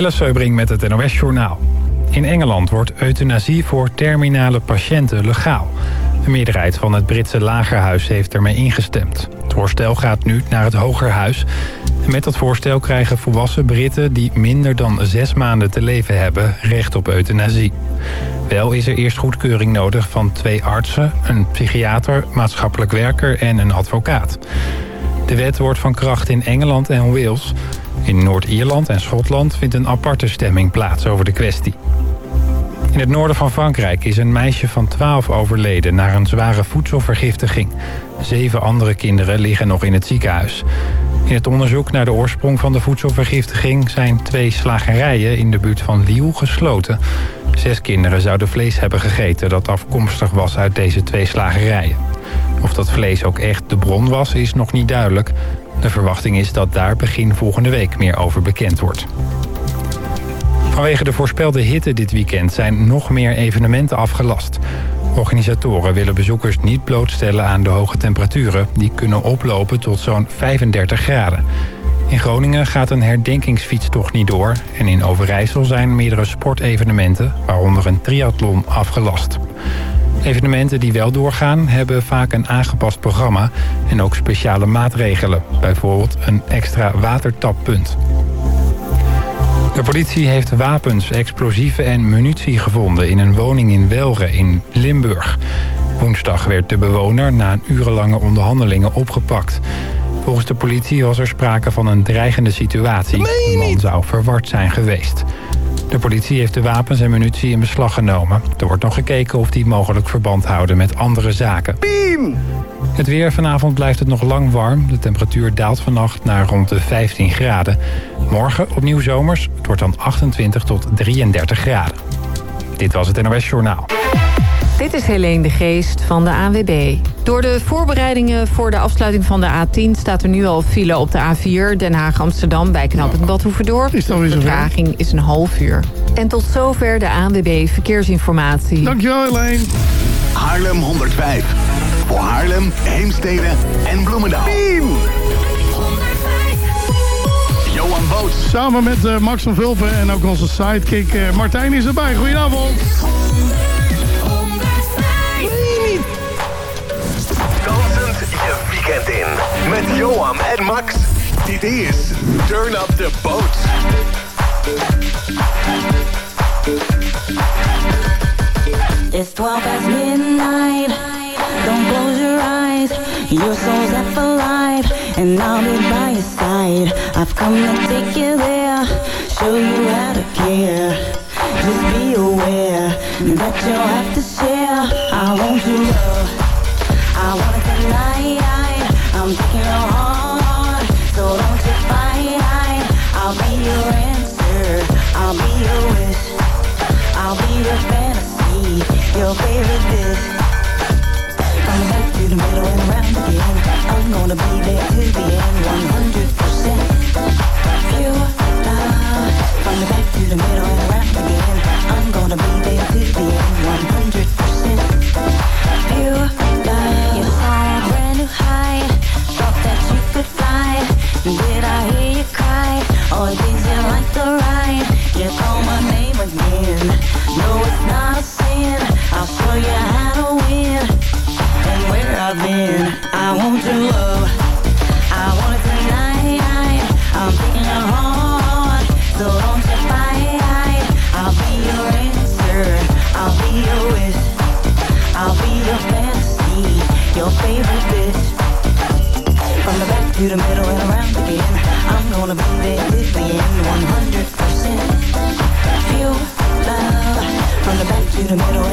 Jelle Seubring met het NOS Journaal. In Engeland wordt euthanasie voor terminale patiënten legaal. Een meerderheid van het Britse lagerhuis heeft ermee ingestemd. Het voorstel gaat nu naar het hogerhuis. Met dat voorstel krijgen volwassen Britten die minder dan zes maanden te leven hebben... recht op euthanasie. Wel is er eerst goedkeuring nodig van twee artsen, een psychiater, maatschappelijk werker en een advocaat. De wet wordt van kracht in Engeland en Wales. In Noord-Ierland en Schotland vindt een aparte stemming plaats over de kwestie. In het noorden van Frankrijk is een meisje van 12 overleden... na een zware voedselvergiftiging. Zeven andere kinderen liggen nog in het ziekenhuis. In het onderzoek naar de oorsprong van de voedselvergiftiging... zijn twee slagerijen in de buurt van Lille gesloten. Zes kinderen zouden vlees hebben gegeten... dat afkomstig was uit deze twee slagerijen. Of dat vlees ook echt de bron was, is nog niet duidelijk. De verwachting is dat daar begin volgende week meer over bekend wordt. Vanwege de voorspelde hitte dit weekend zijn nog meer evenementen afgelast. Organisatoren willen bezoekers niet blootstellen aan de hoge temperaturen. Die kunnen oplopen tot zo'n 35 graden. In Groningen gaat een herdenkingsfietstocht niet door. En in Overijssel zijn meerdere sportevenementen, waaronder een triathlon, afgelast. Evenementen die wel doorgaan hebben vaak een aangepast programma... en ook speciale maatregelen. Bijvoorbeeld een extra watertappunt. De politie heeft wapens, explosieven en munitie gevonden... in een woning in Welre in Limburg. Woensdag werd de bewoner na urenlange onderhandelingen opgepakt. Volgens de politie was er sprake van een dreigende situatie. De man zou verward zijn geweest. De politie heeft de wapens en munitie in beslag genomen. Er wordt nog gekeken of die mogelijk verband houden met andere zaken. Beam! Het weer vanavond blijft het nog lang warm. De temperatuur daalt vannacht naar rond de 15 graden. Morgen opnieuw zomers. Het wordt dan 28 tot 33 graden. Dit was het NOS Journaal. Dit is Helene de Geest van de ANWB. Door de voorbereidingen voor de afsluiting van de A10... staat er nu al file op de A4 Den Haag-Amsterdam... bij knap het Badhoevedorp. Is de vertraging is een half uur. En tot zover de ANWB Verkeersinformatie. Dankjewel Helene. Haarlem 105. Voor Haarlem, Heemstede en Bloemendaal. Beam! Johan Boots. Samen met eh, Max van Vulpen en ook onze sidekick eh, Martijn is erbij. Goedenavond. Johan en Max. Dit Turn Up The Boat. It's 12 past midnight. Don't close your eyes. Your soul's half alive, and I'll be by your side. I've come to take you there, show you how to care. Just be aware that you'll have to the back to the middle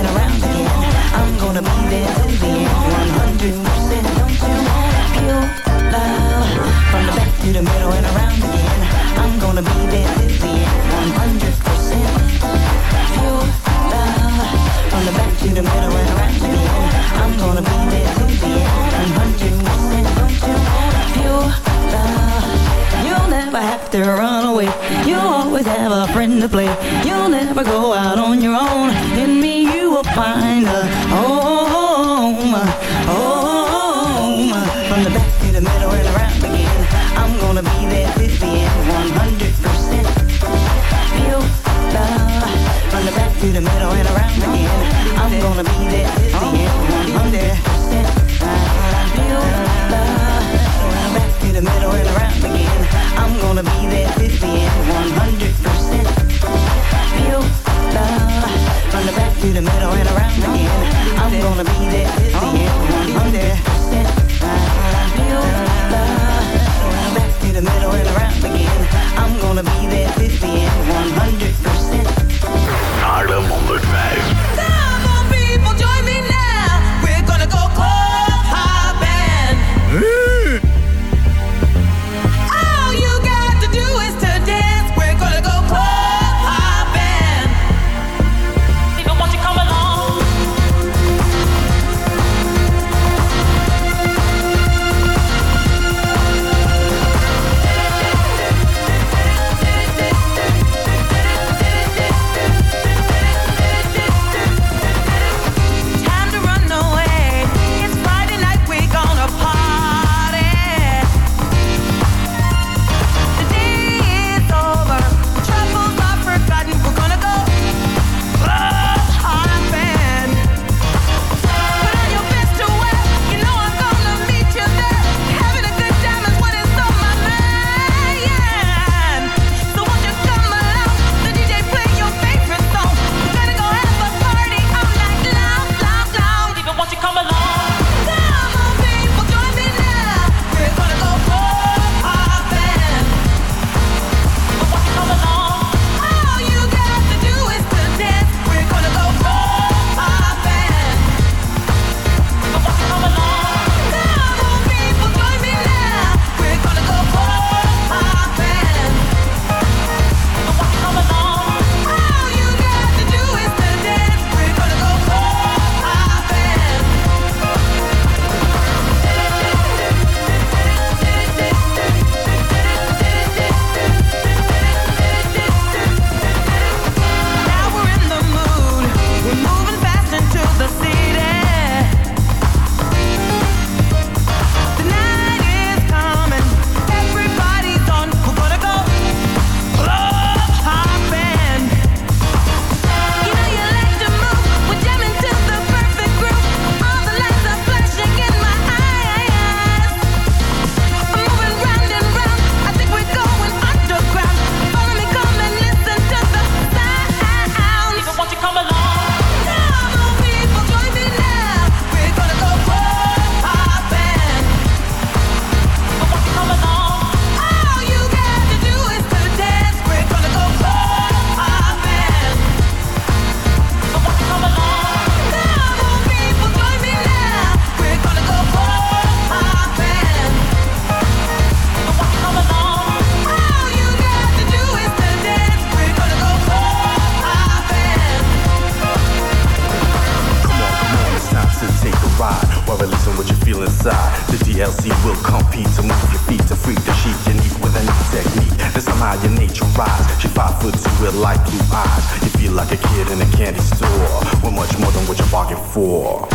your nature rise. She five foot two with light blue eyes. You feel like a kid in a candy store. We're much more than what you're bargained for.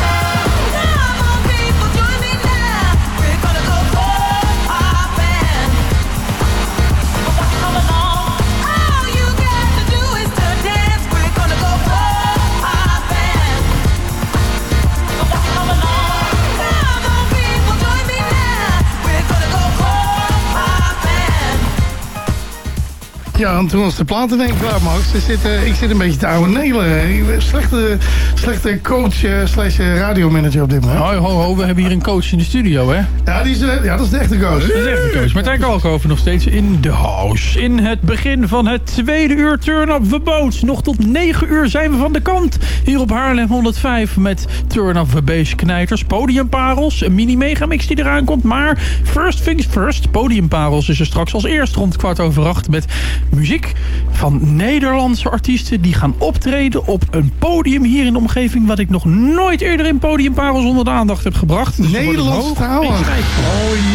Ja, en toen was de platen denk ik klaar, Max. Zit, uh, ik zit een beetje te oude nelen. Slechte, slechte coach uh, slash radiomanager op dit moment. Ho, ho, ho, we hebben hier een coach in de studio, hè? Ja, die is, ja dat is de echte coach. Dat is de echte coach. Martijn Kalkoven nog steeds in de house. In het begin van het tweede uur Turn Up the Boat. Nog tot 9 uur zijn we van de kant. Hier op Haarlem 105 met Turn Up the Bass knijters, podiumparels, een mini megamix die eraan komt. Maar first things first, podiumparels is er straks als eerst rond kwart over acht met muziek van Nederlandse artiesten die gaan optreden op een podium hier in de omgeving wat ik nog nooit eerder in podiumparels onder de aandacht heb gebracht. Dus Nederlandstalig?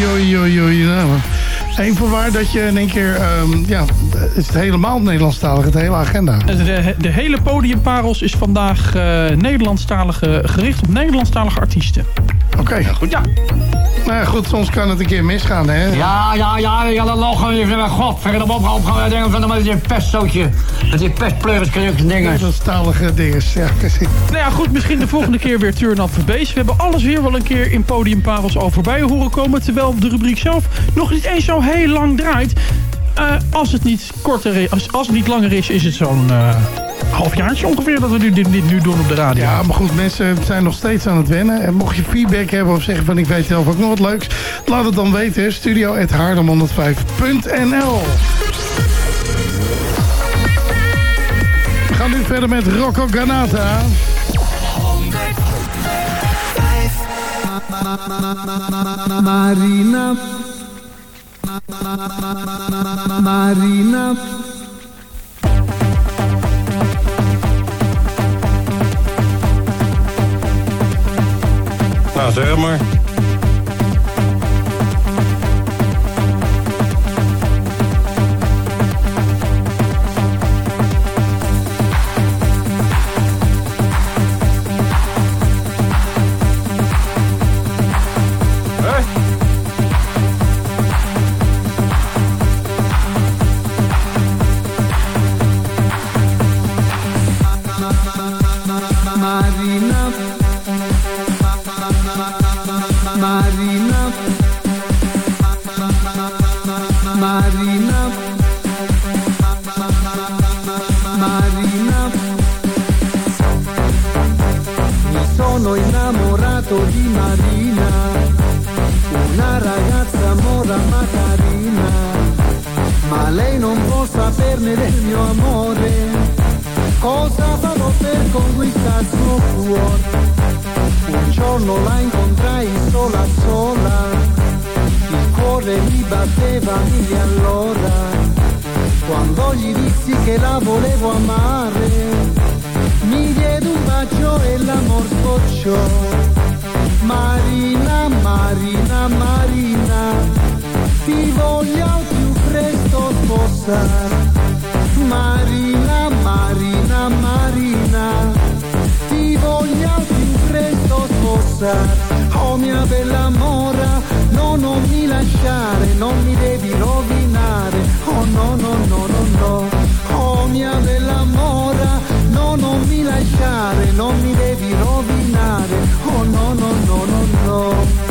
Oei, oei, oei, Eén voorwaar dat je in één keer, um, ja, is het helemaal Nederlandstalig, het hele agenda. De, de hele podiumparels is vandaag uh, Nederlandstalig, gericht op Nederlandstalige artiesten. Oké. Okay. Ja, goed, ja. Nou goed, soms kan het een keer misgaan, hè? Ja, ja, ja, ja, dan lachen we even. God, verder op, op, gaan we denken van met je pestzootje. Met die pestpleuriskruk dingen. Nederlandstalige dingen, ja, precies. Nou ja, goed, misschien de volgende keer weer Turn Up. We hebben alles weer wel een keer in Podiumparels al voorbij horen komen. Terwijl de rubriek zelf nog niet eens zo heel lang draait. Uh, als het niet korter is, als, als het niet langer is, is het zo'n uh, halfjaartje ongeveer dat we dit, dit, dit, nu doen op de radio. Ja, maar goed, mensen zijn nog steeds aan het wennen. En mocht je feedback hebben of zeggen van ik weet zelf ook nog wat leuks, laat het dan weten. Studio studio.haardem105.nl We gaan nu verder met Rocco Ganata. Marina Marina Nou, zeg maar. amico. Marina, Marina, Marina, ti voglio al più presto sposare. Marina, Marina, Marina, ti voglio al più presto sposare. Oh mia bella mora, no, non mi lasciare, non mi devi rovinare. Oh no, no, no, no, no. Oh mia bella mora, No, non mi lasciare, non mi devi rovinare. Oh no, no, no, no, no.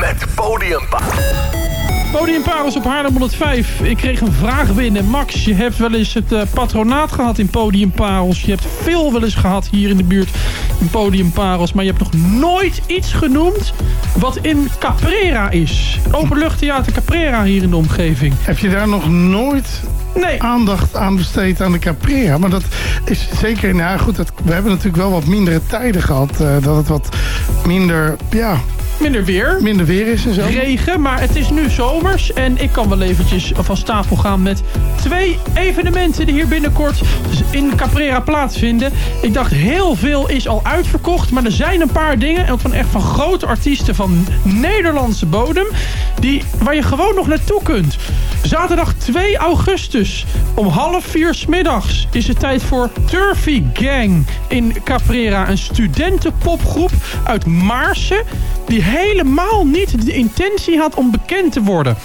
Met Podiumparels. Podiumparels op Haarlem 105. Ik kreeg een vraag binnen. Max, je hebt wel eens het eh, patronaat gehad in Podiumparels. Je hebt veel wel eens gehad hier in de buurt in Podiumparels. Maar je hebt nog nooit iets genoemd wat in Caprera is. Openluchttheater Caprera hier in de omgeving. Heb je daar nog nooit Nee. aandacht aan besteed aan de Caprea? Maar dat is zeker... Nou goed, dat, we hebben natuurlijk wel wat mindere tijden gehad. eh, dat het wat minder, ja, Minder weer. minder weer is en zo. regen, maar het is nu zomers. En ik kan wel eventjes van tafel gaan met twee evenementen die hier binnenkort in Caprera plaatsvinden. Ik dacht heel veel is al uitverkocht, maar er zijn een paar dingen, ook van echt van grote artiesten van Nederlandse bodem, die, waar je gewoon nog naartoe kunt. Zaterdag 2 augustus om half vier 's middags is het tijd voor Turfy Gang in Caprera. Een studentenpopgroep uit Maarsen die helemaal niet de intentie had om bekend te worden.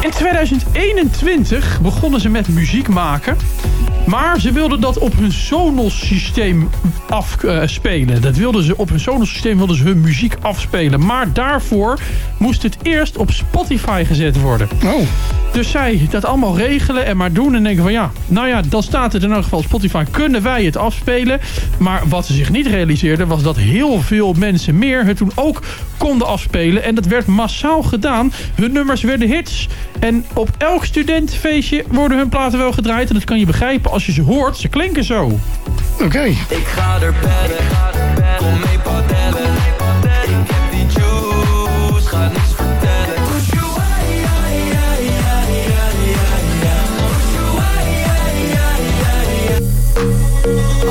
In 2021 begonnen ze met muziek maken. Maar ze wilden dat op hun Sonos systeem afspelen. dat wilden ze op hun Sonos systeem wilden ze hun muziek afspelen. Maar daarvoor moest het eerst op Spotify gezet worden. Oh, Dus zij dat allemaal regelen en maar doen. En denken van ja, nou ja, dan staat het in elk geval op Spotify. Kunnen wij het afspelen? Maar wat ze zich niet realiseerden was dat heel veel mensen meer het toen ook konden afspelen. En dat werd massaal gedaan. Hun nummers werden hits. En op elk studentenfeestje worden hun platen wel gedraaid. En dat kan je begrijpen als je ze hoort. Ze klinken zo. oké. Ik ga er bellen, kom mee padellen. Ik heb die juice, ga niets vertellen.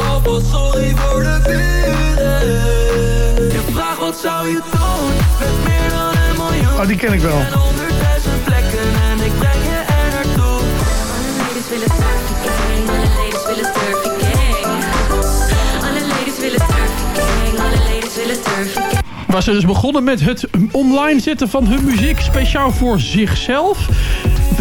Alvast sorry voor de buren. Je vraagt wat zou je doen, met meer dan een miljoen. Oh, die ken ik wel. Waar ze dus begonnen met het online zetten van hun muziek speciaal voor zichzelf.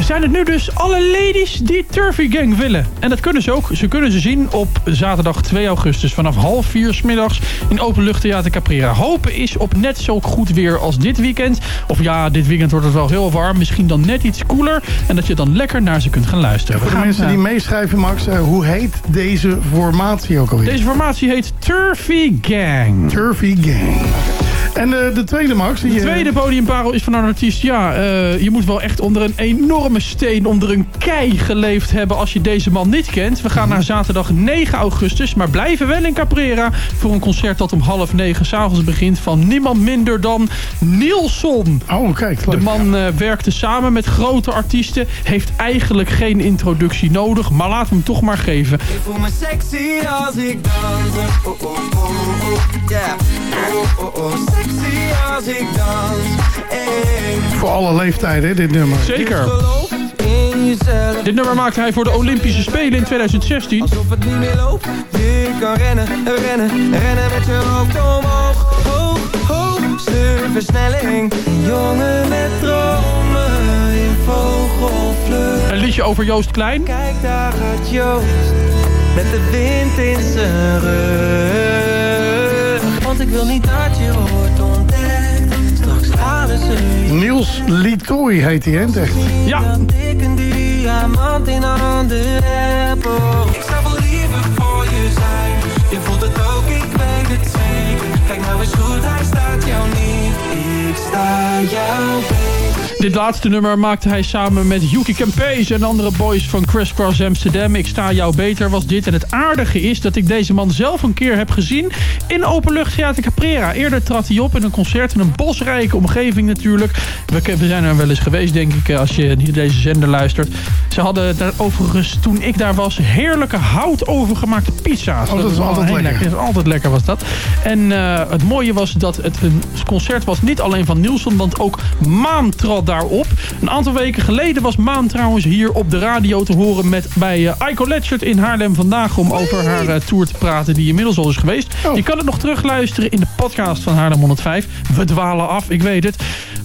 Zijn het nu dus alle ladies die Turfy Gang willen. En dat kunnen ze ook. Ze kunnen ze zien op zaterdag 2 augustus vanaf half vier 's middags in Openluchttheater Caprera. Hopen is op net zo goed weer als dit weekend. Of ja, dit weekend wordt het wel heel warm. Misschien dan net iets koeler. En dat je dan lekker naar ze kunt gaan luisteren. Voor We de mensen die eh, meeschrijven, Max, eh, hoe heet deze formatie ook alweer? Deze formatie heet Turfy Gang. Turfy Gang. En eh, de tweede, Max? Die, De tweede podiumparel is van een artiest. Ja, eh, je moet wel echt onder een enorme steen, onder een kei geleefd hebben als je deze man niet kent. We gaan naar zaterdag 9 augustus, maar blijven wel in Caprera voor een concert dat om half negen s'avonds begint van niemand minder dan Nielson. Oh, kijk. De man eh, werkte samen met grote artiesten, heeft eigenlijk geen introductie nodig, maar laten we hem toch maar geven. Ik voel me sexy als ik dans. Oh, oh, oh, oh, yeah. Oh, oh, oh, sexy als ik dans. Hey. Voor alle leeftijden, hè, dit nummer. Zeker. Dit nummer maakte hij voor de Olympische Spelen in 2016. Alsof het niet meer loopt. Je kan rennen, rennen, rennen met je hoofd omhoog. Hoog, hoogste versnelling. Jongen met dromen in vogelvlucht. Een liedje over Joost Klein. Kijk, daar gaat Joost. Met de wind in zijn rug. Want ik wil niet dat je wordt Niels Litoy heet hij, hè? Echt. Ja. Ik een diamant in handen heb. Ik zou wel liever voor je zijn. Je voelt het ook, ik weet het zeker. Kijk nou eens goed, hij staat jou niet. Ik sta jou beter. Dit laatste nummer maakte hij samen met Yuki Kempese en andere boys van Crisscross Amsterdam. Ik sta jou beter was dit. En het aardige is dat ik deze man zelf een keer heb gezien in Openluchttheater Caprera. Eerder trad hij op in een concert in een bosrijke omgeving natuurlijk. We, we zijn er wel eens geweest denk ik als je deze zender luistert. Ze hadden daar overigens toen ik daar was heerlijke hout overgemaakte pizza's. Oh, dat is altijd lekker. lekker. Altijd lekker was dat. En eh, het mooie was dat het een concert was niet alleen van Nielsen, want ook Maan trad daarop. Een aantal weken geleden was Maan trouwens hier op de radio te horen met, bij eh, Ico Letchert in Haarlem vandaag om over haar eh, tour te praten die inmiddels al is geweest. Oh. Je kan het nog terugluisteren in de podcast van Haarlem 105. We dwalen af, ik weet het.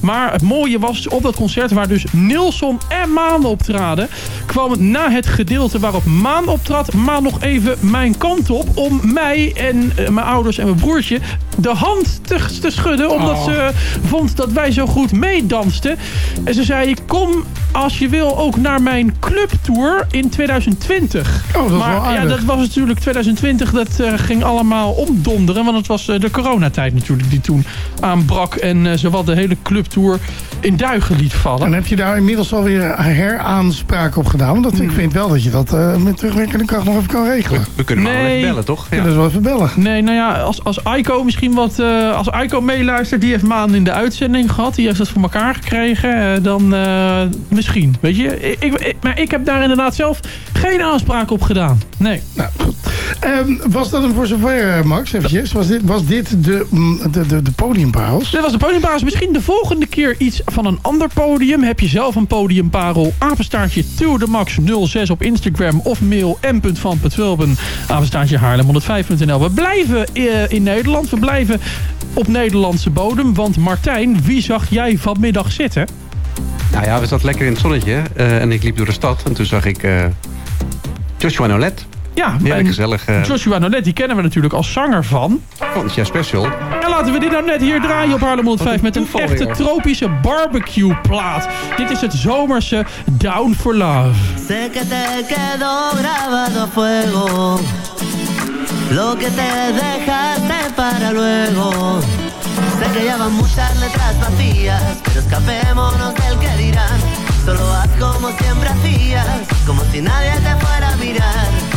Maar het mooie was op dat concert waar dus Nilsson en Maan optraden... kwam na het gedeelte waarop Maan optrad... Maan nog even mijn kant op om mij en eh, mijn ouders en mijn broertje... de hand te, te schudden. Omdat Oh. ze vond dat wij zo goed meedansten. En ze zei, kom als je wil ook naar mijn clubtour in 2020. Oh, dat is maar ja, dat was natuurlijk 2020. Dat eh, ging allemaal omdonderen. Want het was eh, de coronatijd natuurlijk die toen aanbrak. En eh, zowat de hele clubtour in duigen liet vallen. En heb je daar inmiddels alweer heraanspraak op gedaan? Want dat, Hmm. ik vind wel dat je dat eh, met terugwerkende kracht nog even kan regelen. We kunnen Nee. wel even bellen, toch? Ja. Dat is wel even bellen. Nee, nou ja, als, als Aiko misschien wat... eh, als Aiko meeluistert, die heeft Maan in de uitzending gehad. Die heeft dat voor elkaar gekregen. Eh, dan eh, misschien, weet je. Ik, maar ik heb daar inderdaad zelf geen aanspraak op gedaan. Nee. Nou, goed. Ehm, was dat hem voor zover, eh, Max? Eventjes. Was dit, was dit de, mm, de, de, de podiumparels? Dit was de podiumparels. Misschien de volgende keer iets van een ander podium. Heb je zelf een podiumparel? Apenstaartje to the max 06 op Instagram of mail m.van.wilben. Apenstaartje haarlem105.nl. We blijven eh, in Nederland. We blijven op Nederlandse bodem. Want Martijn, wie zag jij vanmiddag zitten? Nou ja, we zaten lekker in het zonnetje. eh, en ik liep door de stad. En toen zag ik eh, Joshua Nolet. Ja, en gezellig. eh Joshua Nolet, die kennen we natuurlijk als zanger van. van Chef Special. En laten we dit nou net hier draaien op Haarlem 105 met een echte tropische barbecue plaat. Dit is het zomerse Down for Love. Sé que te quedó grabado a fuego Lo que te dejaste para luego Sé que ya van muchas letras vacías Pero escapémonos del que dirán Solo haz como siempre hacías Como si nadie te fuera a mirar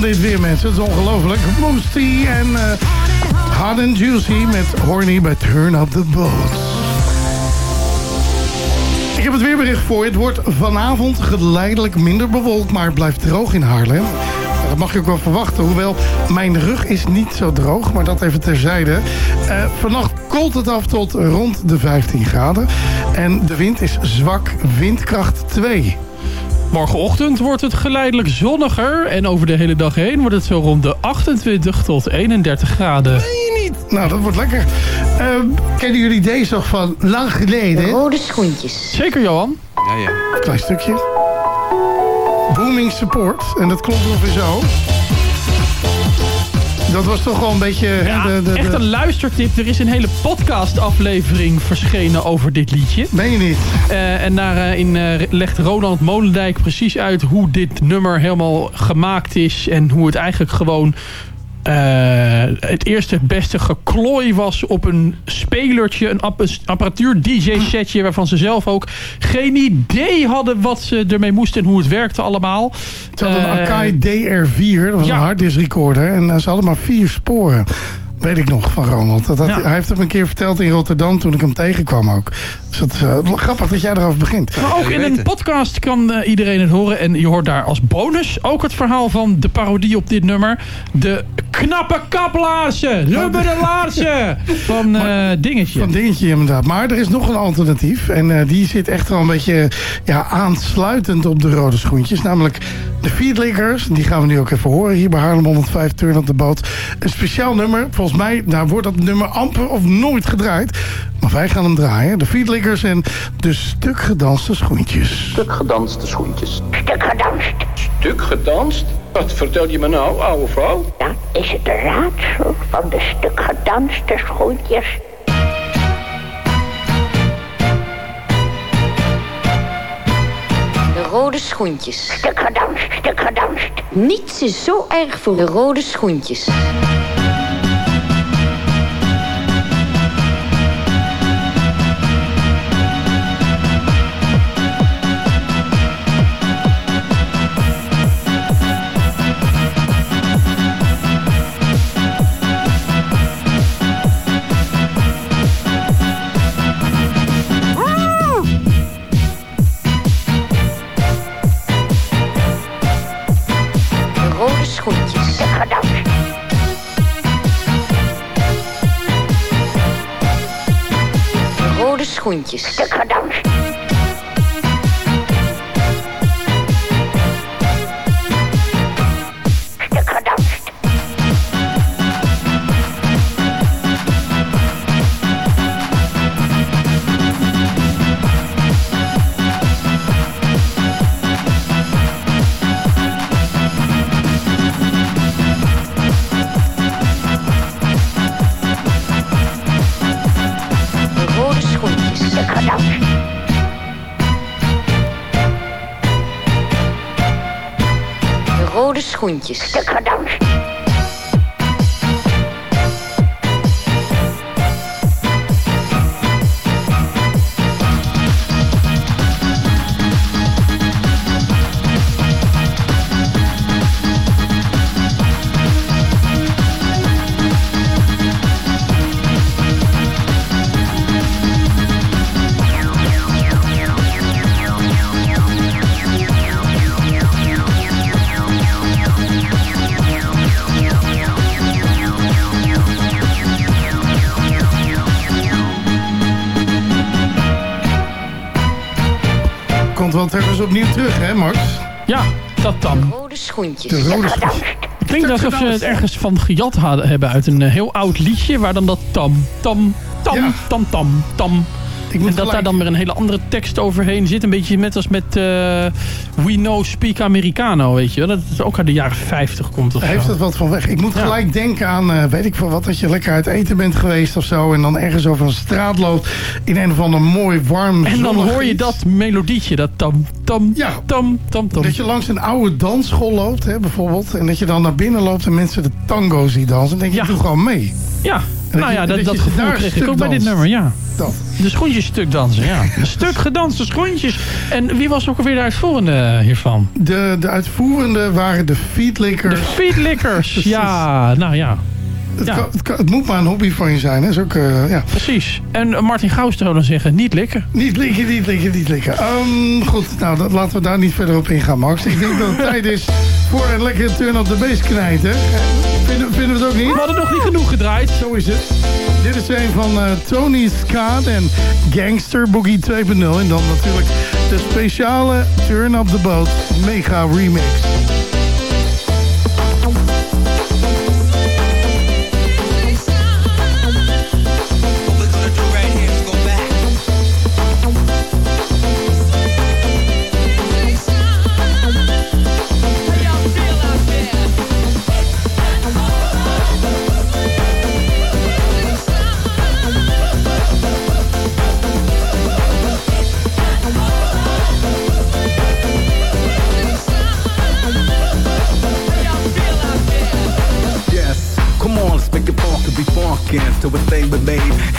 Van dit weer, mensen. Het is ongelooflijk. Moosty en eh Hot and Juicy met Horny bij Turn Up The Boat. Ik heb het weerbericht voor je. Het wordt vanavond geleidelijk minder bewolkt, maar het blijft droog in Haarlem. Dat mag je ook wel verwachten, hoewel mijn rug is niet zo droog, maar dat even terzijde. Eh vannacht koelt het af tot rond de 15 graden. En de wind is zwak, windkracht 2. Morgenochtend wordt het geleidelijk zonniger. En over de hele dag heen wordt het zo rond de 28 tot 31 graden. Je niet? Nou, dat wordt lekker. Eh, kennen jullie deze nog van lang geleden? Rode schoentjes. Zeker, Johan. Ja, ja. Klein stukje. Booming support. En dat klopt ongeveer zo. Dat was toch wel een beetje... Ja, de, de, de- echt een luistertip. Er is een hele podcast-aflevering verschenen over dit liedje. Ben je niet? Eh, en daarin eh, legt Ronald Molendijk precies uit hoe dit nummer helemaal gemaakt is. En hoe het eigenlijk gewoon eh, het eerste het beste geklooi was op een spelertje, een app- apparatuur DJ-setje waarvan ze zelf ook geen idee hadden wat ze ermee moesten en hoe het werkte allemaal. Ze hadden een Eh, Akai DR4, dat was ja. een harddisk recorder. En eh, ze hadden maar vier sporen. Weet ik nog van Ronald. Dat, had- Ja. Hij heeft het een keer verteld in Rotterdam toen ik hem tegenkwam ook. Dus dat is eh, grappig dat jij erover begint. Maar ook in een podcast kan eh, iedereen het horen. En je hoort daar als bonus ook het verhaal van de parodie op dit nummer. De knappe kaplaarzen. Rubberen laarzen. Van eh, Dingetje. Van dingetje inderdaad. Maar er is nog een alternatief. En eh, die zit echt wel een beetje ja, aansluitend op de rode schoentjes. Namelijk de Feedlickers. Die gaan we nu ook even horen hier bij Haarlem 105 Turn op de boot. Een speciaal nummer. Volgens mij daar wordt dat nummer amper of nooit gedraaid. Maar wij gaan hem draaien. De Feedlickers en de stuk gedanste schoentjes. Stuk gedanste schoentjes. Stuk gedanst. Stuk gedanst? Wat vertel je me nou, oude vrouw? Dat is het raadsel van de stuk gedanste schoentjes. De rode schoentjes. Stuk gedanst, stuk gedanst. Niets is zo erg voor de rode schoentjes. Rode schoentjes. Schoentjes. Stuk opnieuw terug, hè Max? Ja, dat dan. Rode schoentjes. De rode schoentjes. Het klinkt alsof ze het ergens van gejat hadden, hebben uit een eh, heel oud liedje... waar dan dat tam, tam, tam, Ja. tam, tam, tam... Ik moet En dat daar dan weer een hele andere tekst overheen zit. Een beetje net als met eh, We Know Speak Americano, weet je wel. Dat is ook uit de jaren 50 komt of Heeft zo. het wat van weg. Ik moet Ja. gelijk denken aan, eh, weet ik veel wat, dat je lekker uit eten bent geweest of zo. En dan ergens over een straat loopt in een of ander mooi, warm, En dan hoor je dat melodietje, dat tam, tam, Ja. tam, tam, tam. Dat je langs een oude dansschool loopt, hè, bijvoorbeeld. En dat je dan naar binnen loopt en mensen de tango ziet dansen. Dan denk je, Ja. doe gewoon mee. Ja, nou ja, dat dat, gevoel kreeg ik ook bij dit nummer, ja. Dat. De schoentjes stuk dansen, ja. Een stuk gedanste schoentjes. En wie was ook alweer de uitvoerende hiervan? De, de uitvoerende waren de De feedlickers. feedlickers. Ja, nou ja. Het, Ja. kan- het, kan- het moet maar een hobby van je zijn. Hè. Is ook, eh, ja. Precies. En eh, Martin Gauws zou dan zeggen, niet likken. Niet likken, niet likken, niet likken. Ehm, goed, nou dat, laten we daar niet verder op ingaan, Max. Ik denk dat het tijd is voor een lekkere turn op de bass knijten. Vinden, vinden we het ook niet? We hadden nog niet genoeg gedraaid. Zo is het. Dit is een van eh, Tony Scott en Gangster Boogie 2.0. En dan natuurlijk de speciale Turn Up The Boat mega remix.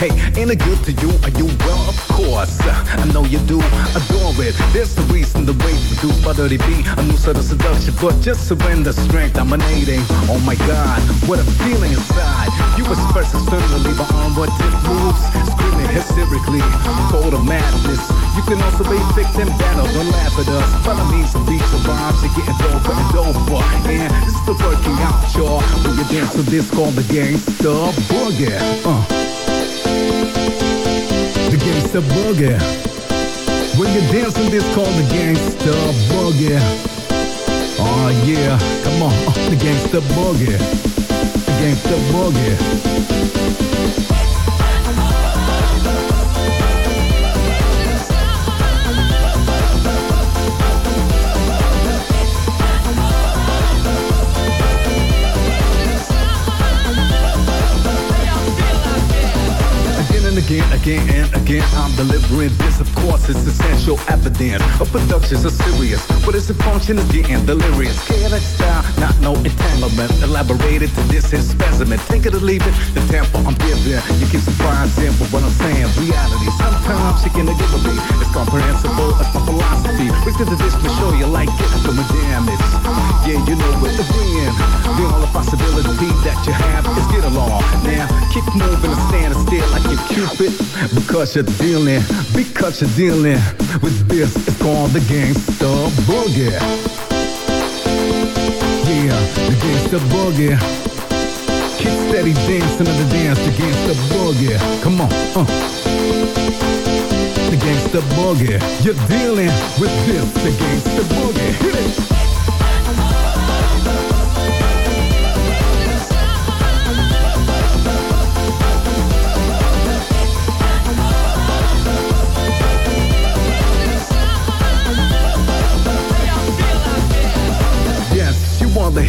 Hey, ain't it good to you? Are you well? Of course, I know you do. Adore it. There's the reason the way we do Buttery B. A new sort of seduction, but just surrender strength. Dominating. Oh my God, what a feeling inside. You express externally, but onward tip moves. Screaming hysterically, cold of madness. You can also be victim battle. Don't laugh at us. Follow me some beats of rhymes. You're getting dope and doper. And this is the working out, y'all. When you dance to this called the gangsta boogie. Uh. Gangsta boogie. When you dance to this called the gangsta boogie. Oh yeah, come on, the gangsta boogie. The gangsta boogie. Again again, and again. I'm delivering this, of course, it's essential evidence. A production's a serious, but it's a function of getting delirious. Chaotic style, not no entanglement. Elaborated to this his specimen. Take it or leave it, the tempo I'm giving. You keep surprising, but what I'm saying, reality. Sometimes you can give a me. It's comprehensible, it's my philosophy. The disc to show you like it, from a damage. Yeah, you know what the win. The only possibility that you have is get along. Now, keep moving and stand still like you Cupid. Because you're dealing, because you're dealing with this. It's called the gangsta boogie. Yeah, the gangsta boogie. Keep steady dancing to the dance, the gangsta boogie. Come on, uh. The gangsta boogie. You're dealing with this, the gangsta boogie. Hit it.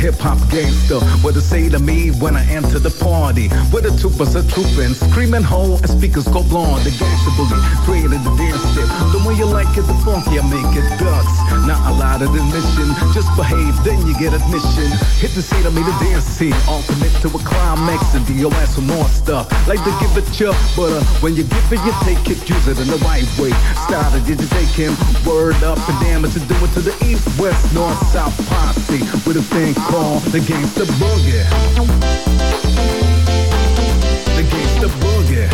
Hip hop gangster. What to say to me when I enter the party? Where the troopers are trooping, screaming ho, and speakers go blonde. The gangster boogie created the dance step. The way you like it, the funky, I make it ducks. Not a lot of admission, just behave, then you get admission. Hit the scene, I made a dance scene. All commit to a climax and DOS for more stuff. Like to give it you, but uh, when you give it, you take it, use it in the right way. Started, you take him? Word up and damage to do it to the east, west, north, south posse with a thing called the gangsta boogie. The gangsta boogie.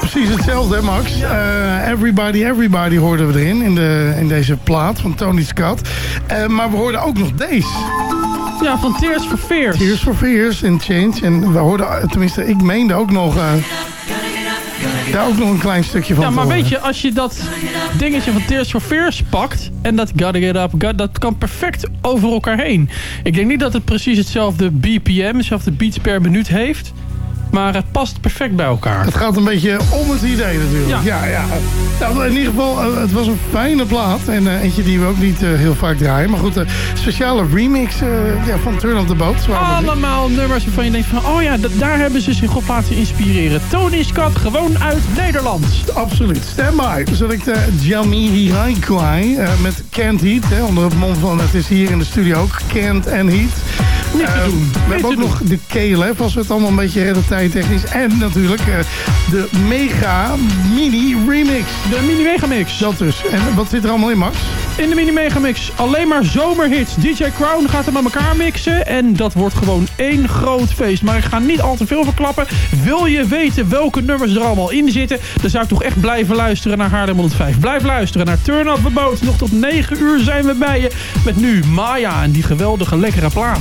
Precies hetzelfde, hè, Max? Eh, everybody, Everybody hoorden we erin, in, de, in deze plaat van Tony Scott. Eh, maar we hoorden ook nog deze. Ja, van Tears for Fears. Tears for Fears in Change. En we hoorden, tenminste, ik meende ook nog... eh, daar ook nog een klein stukje van Ja, maar weet je, als je dat dingetje van Tears for Fears pakt... en dat Gotta Get Up, got- dat kan perfect over elkaar heen. Ik denk niet dat het precies hetzelfde BPM, hetzelfde beats per minuut heeft... maar het past perfect bij elkaar. Het gaat een beetje om het idee natuurlijk. Ja. Ja, ja. Nou, in ieder geval, eh, het was een fijne plaat. En eh, eentje die we ook niet eh, heel vaak draaien. Maar goed, een speciale remix ja, van Turn of the Boat. Allemaal nummers waarvan je denkt van... oh ja, daar hebben ze zich op laten inspireren. Tony Scott, gewoon uit Nederland. Absoluut. Stand by. Zodat ik de Jamie eh met Can't Heat. Hè, onder het mond van het is hier in de studio ook Can't and Heat. Niet te Eh, doen. We hebben ook nog de KLF als we het allemaal een beetje redden En natuurlijk eh, de mega mini remix. De mini megamix. Dat dus. En wat zit er allemaal in Max? In de mini megamix alleen maar zomerhits. DJ Crown gaat hem met elkaar mixen. En dat wordt gewoon één groot feest. Maar ik ga niet al te veel verklappen. Wil je weten welke nummers er allemaal in zitten? Dan zou ik toch echt blijven luisteren naar Haarlem 105. Blijf luisteren naar Turn Up The Boat. Nog tot 9 uur zijn we bij je. Met nu Maya en die geweldige lekkere plaat.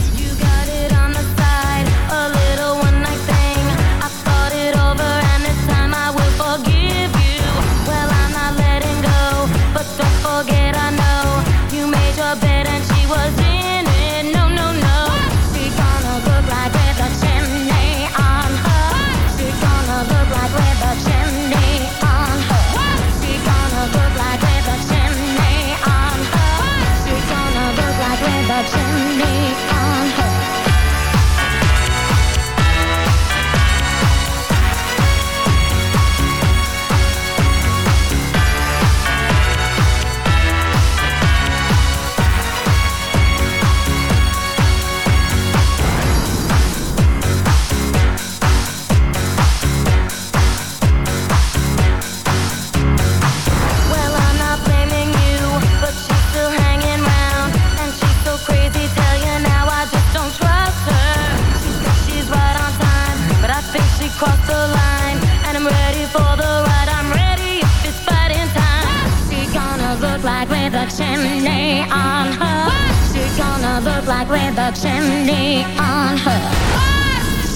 Like a chimney on her.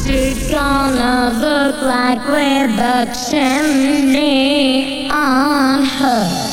She gonna look like a chimney on her.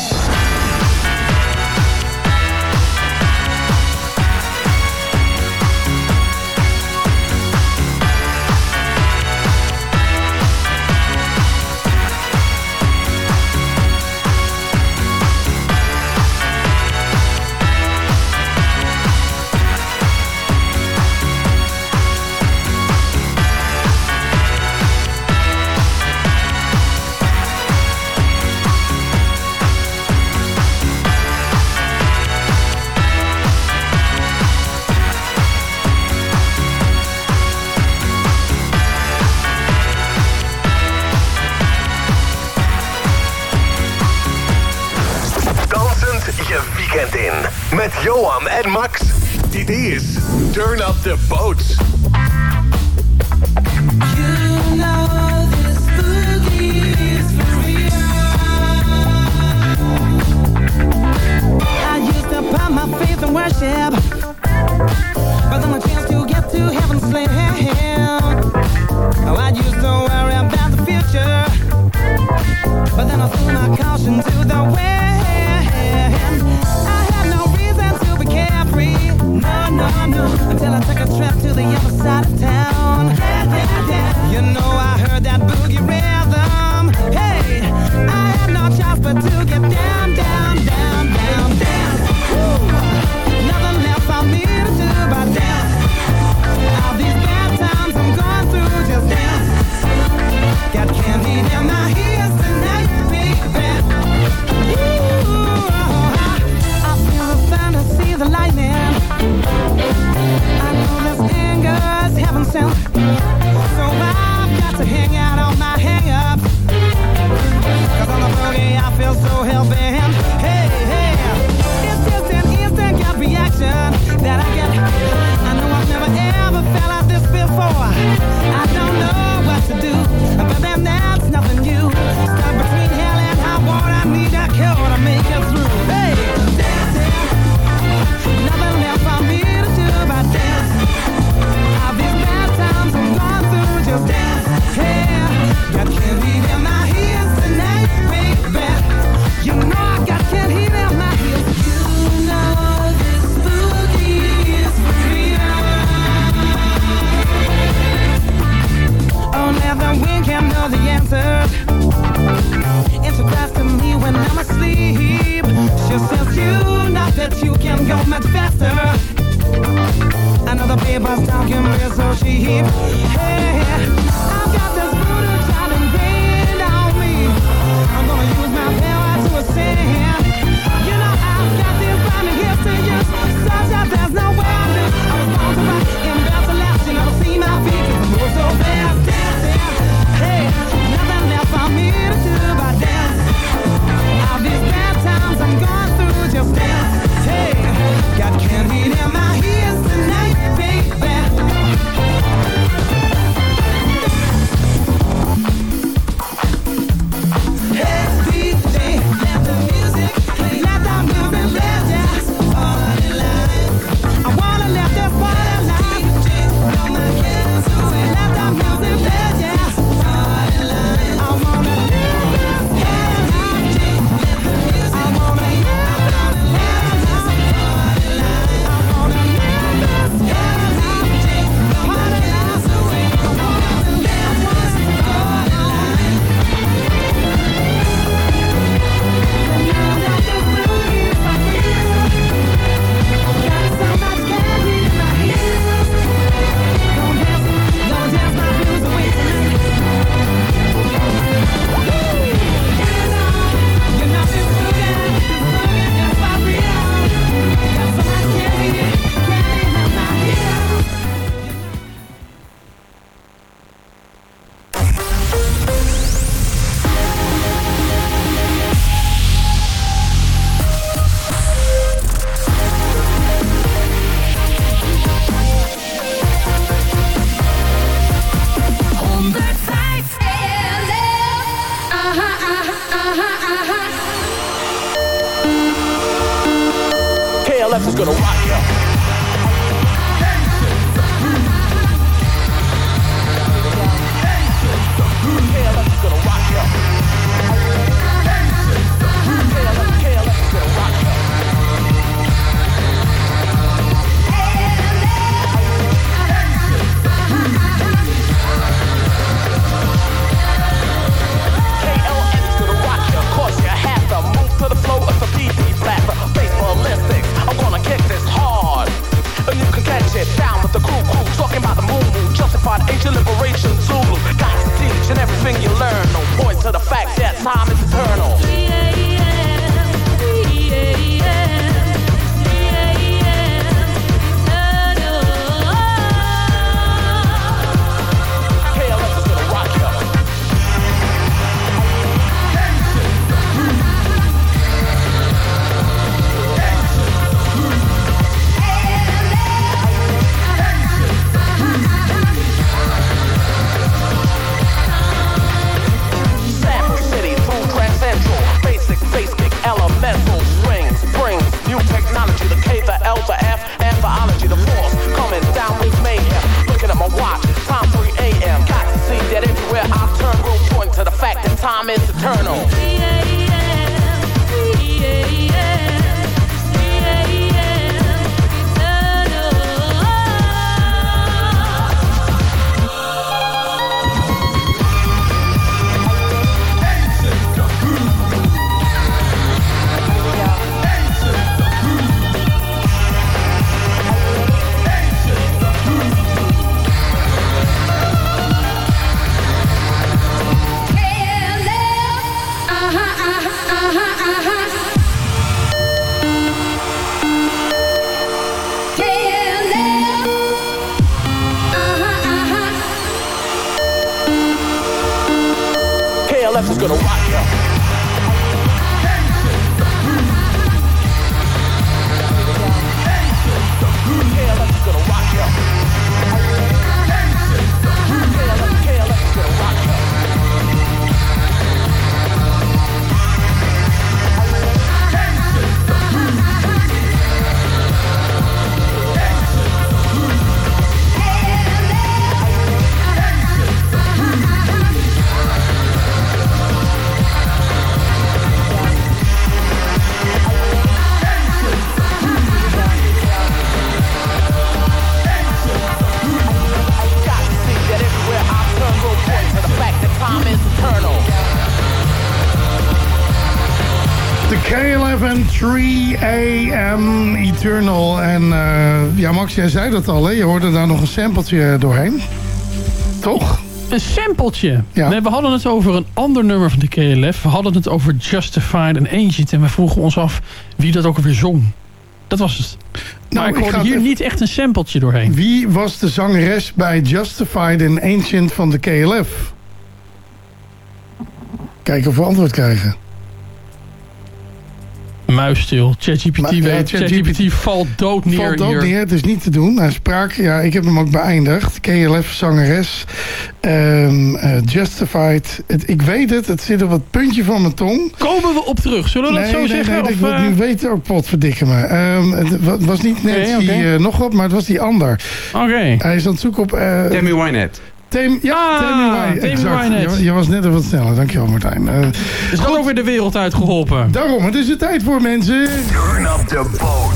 K11, 3 AM Eternal. En eh, ja, Max, jij zei dat al, hè? Je hoorde daar nog een sampletje doorheen. Toch? Een sampletje. Ja. We hadden het over een ander nummer van de KLF. We hadden het over Justified and Ancient. En we vroegen ons af wie dat ook alweer zong. Dat was het. Nou, maar ik hoorde hier niet echt een sampletje doorheen. Wie was de zangeres bij Justified and Ancient van de KLF? Kijken of we antwoord krijgen. Muisstil. ChatGPT ja, weet. ChatGPT valt dood neer Valt dood hier. neer, het is niet te doen. Hij sprak, ja, ik heb hem ook beëindigd. KLF-zangeres. ehm, eh, Justified. Het, ik weet het, het zit op het puntje van mijn tong. Komen we op terug? Zullen we dat zo nee, zeggen? Nee, of, ik wil het eh, nu weten ook, potverdikke me. Ehm, het wa- was niet Nancy oké. eh, nog wat, maar het was die ander. Oké. Hij is aan het zoeken op... eh, Tammy Wynette. Tam, ja, Ah, Tammy exact. Je, je was net even wat sneller, dankjewel Martijn. Eh, is dat ook weer de wereld uitgeholpen? daarom, het is de tijd voor mensen. Turn up the boat.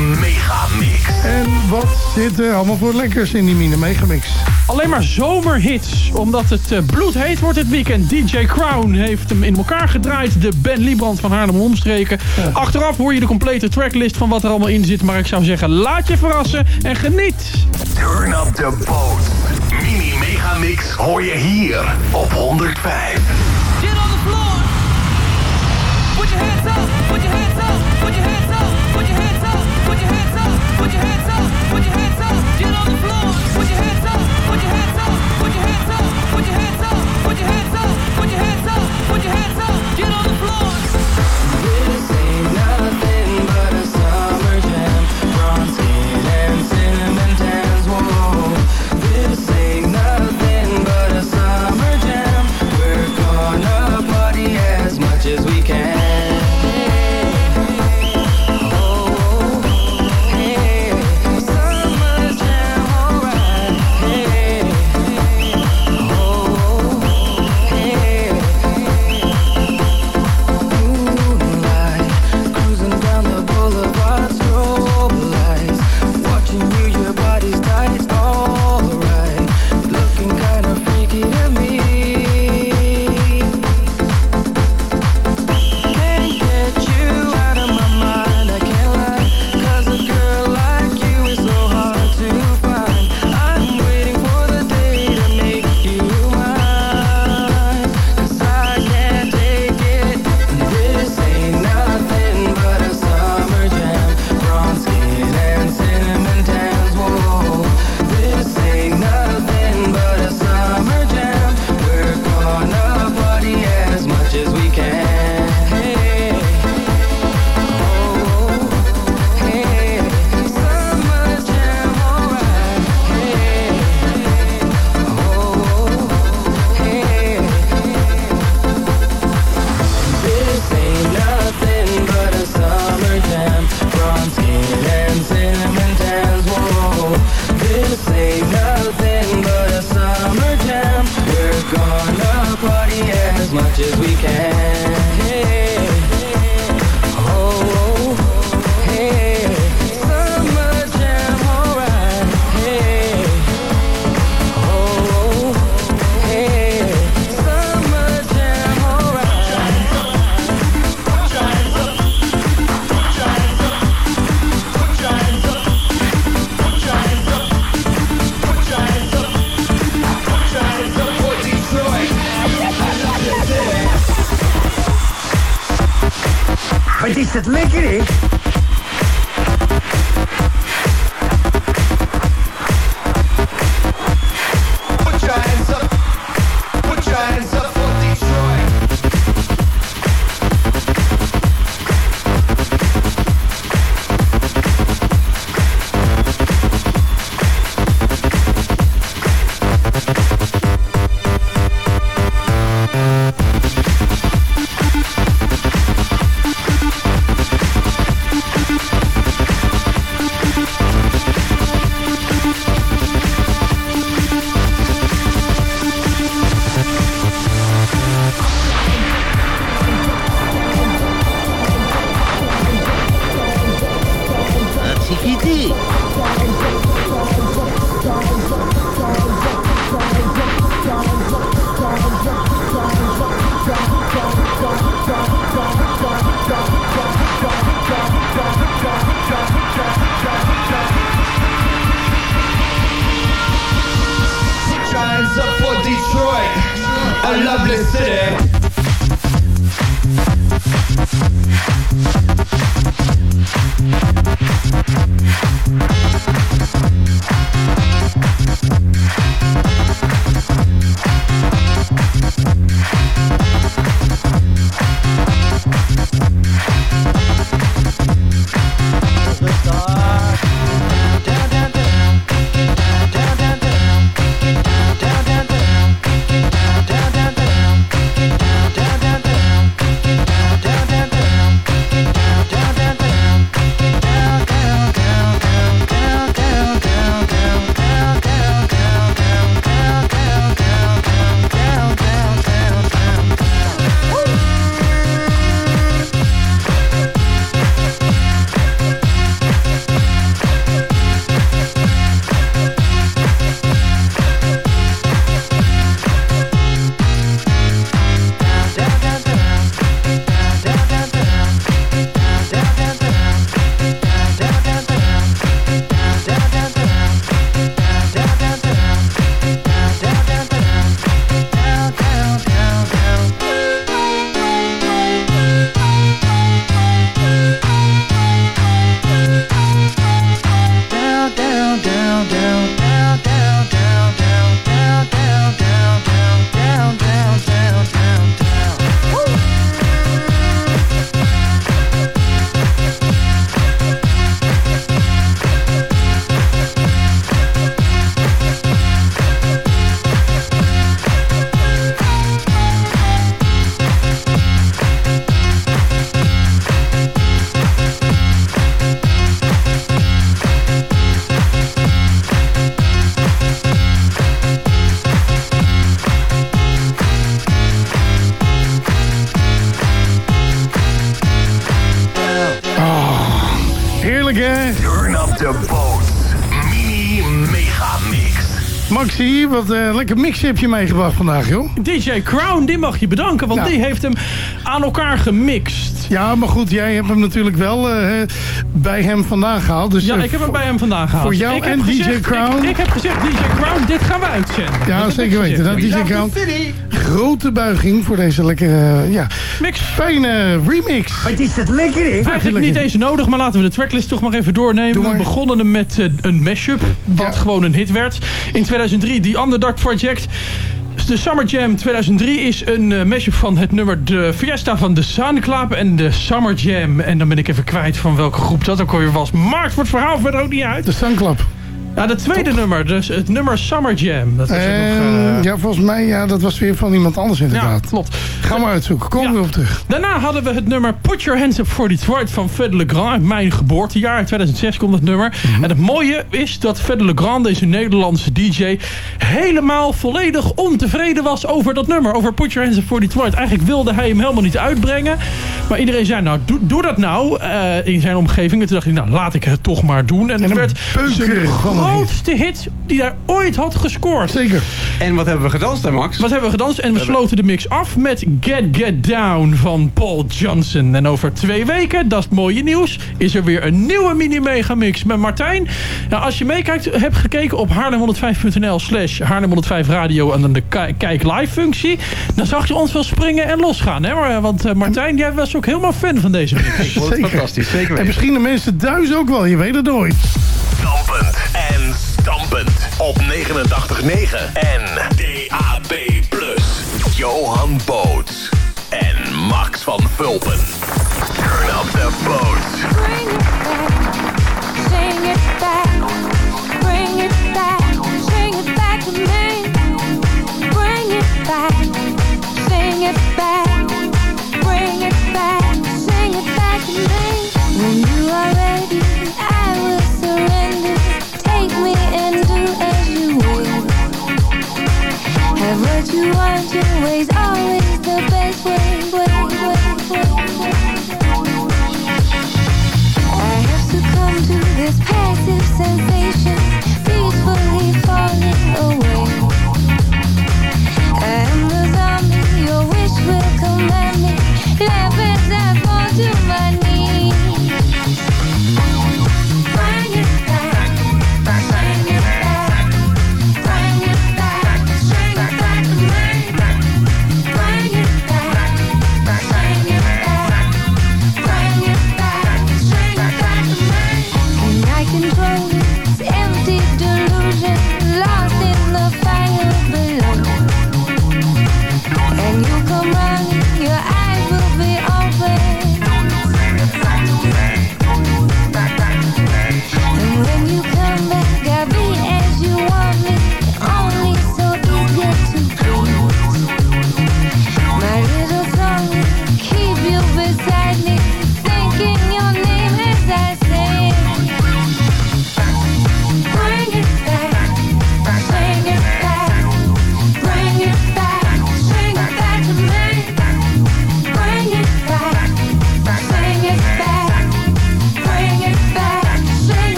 Megamix. En wat zit er allemaal voor lekkers in die mini megamix? Alleen maar zomerhits. Omdat het eh, bloedheet wordt dit weekend. DJ Crown heeft hem in elkaar gedraaid. De Ben Liebrand van Haarlem en omstreken. Achteraf hoor je de complete tracklist van wat er allemaal in zit. Maar ik zou zeggen, laat je verrassen en geniet. Turn up the boat. Mini Megamix hoor je hier op 105. Wat is wat eh, lekker mix heb je meegebracht vandaag, joh. DJ Crown, die mag je bedanken, want Ja. die heeft hem aan elkaar gemixt. Ja, maar goed, jij hebt hem natuurlijk wel eh, bij hem vandaan gehaald. Dus, Ja, eh, ik heb hem bij hem vandaan gehaald. Voor jou Ik en DJ gezegd- Crown. Ik, ik heb gezegd, DJ Crown, dit gaan we uitzenden. Ja, Dat zeker weten. Dat. DJ Crown. Grote buiging voor deze lekkere, eh, ja, Mix. fijne remix. Wat is dat lekker, hè? Eigenlijk niet eens nodig, maar laten we de tracklist toch maar even doornemen. Maar. We begonnen met eh, een mashup, wat gewoon een hit werd. In 2003, die Underdog Project. De Summer Jam 2003 is een eh, mashup van het nummer De Fiesta van de Sun Club en de Summer Jam. En dan ben ik even kwijt van welke groep dat ook alweer was. Maakt voor het verhaal verder ook niet uit. De Sun Club. Ja, de tweede nummer, dus het nummer Summer Jam. Dat is ook nog, En, eh, ja, volgens mij, ja, dat was weer van iemand anders ja, inderdaad. klopt. Ga maar uitzoeken. Kom Ja. weer op terug. Daarna hadden we het nummer Put Your Hands Up for Detroit van Fede Legrand. Uit mijn geboortejaar, in 2006 komt het nummer. Mhm. En het mooie is dat Fede Legrand, deze Nederlandse DJ... helemaal volledig ontevreden was over dat nummer. Over Put Your Hands Up for Detroit. Eigenlijk wilde hij hem helemaal niet uitbrengen. Maar iedereen zei, nou, doe, doe dat nou eh, in zijn omgeving. En toen dacht hij, nou, laat ik het toch maar doen. En, het een werd van hit. Grootste hit die hij ooit had gescoord. Zeker. En wat hebben we gedanst hè, Max? Wat hebben we gedanst? En we sloten de mix af met Get Get Down van Paul Johnson. En over twee weken, dat is het mooie nieuws, is er weer een nieuwe mini-megamix met Martijn. Nou, als je meekijkt, hebt gekeken op haarlem105.nl slash haarlem105 radio en dan de ki- kijk live functie, dan zag je ons wel springen en losgaan. Hè? Want eh, Martijn, jij was ook helemaal fan van deze mix. Zeker. Fantastisch, zeker En misschien de mensen thuis ook wel, je weet het nooit. En stampend op 89.9 en DAB+. Johan Boot en Max van Vulpen. Turn up the boat.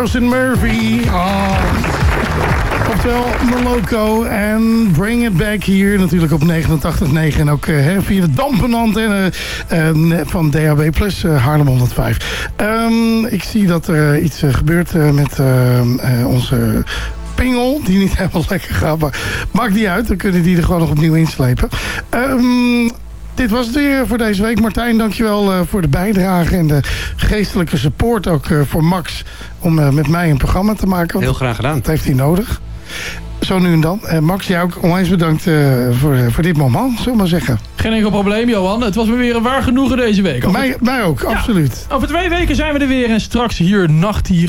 Rosen Murphy. Oh. Oftewel Moloko en Bring It Back hier natuurlijk op 89.9 en ook eh, hè, via de dampenantenne uh, van DHB Plus eh, Haarlem 105. Ehm, ik zie dat er iets eh, gebeurt eh, met eh, eh, onze pingel, die niet helemaal lekker gaat, maar maakt niet uit. Dan kunnen die er gewoon nog opnieuw inslepen. Ehm, dit was het weer voor deze week. Martijn, dankjewel uh, voor de bijdrage en de geestelijke support ook uh, voor Max om uh, met mij een programma te maken. Heel graag gedaan. Dat heeft hij nodig. Zo nu en dan. Max, jij ook onwijs bedankt voor, voor dit moment, zullen we maar zeggen. Geen enkel probleem, Johan. Het was me weer een waar genoegen deze week. Mij, mij ook, Ja. absoluut. Over twee weken zijn we er weer en straks hier nacht hier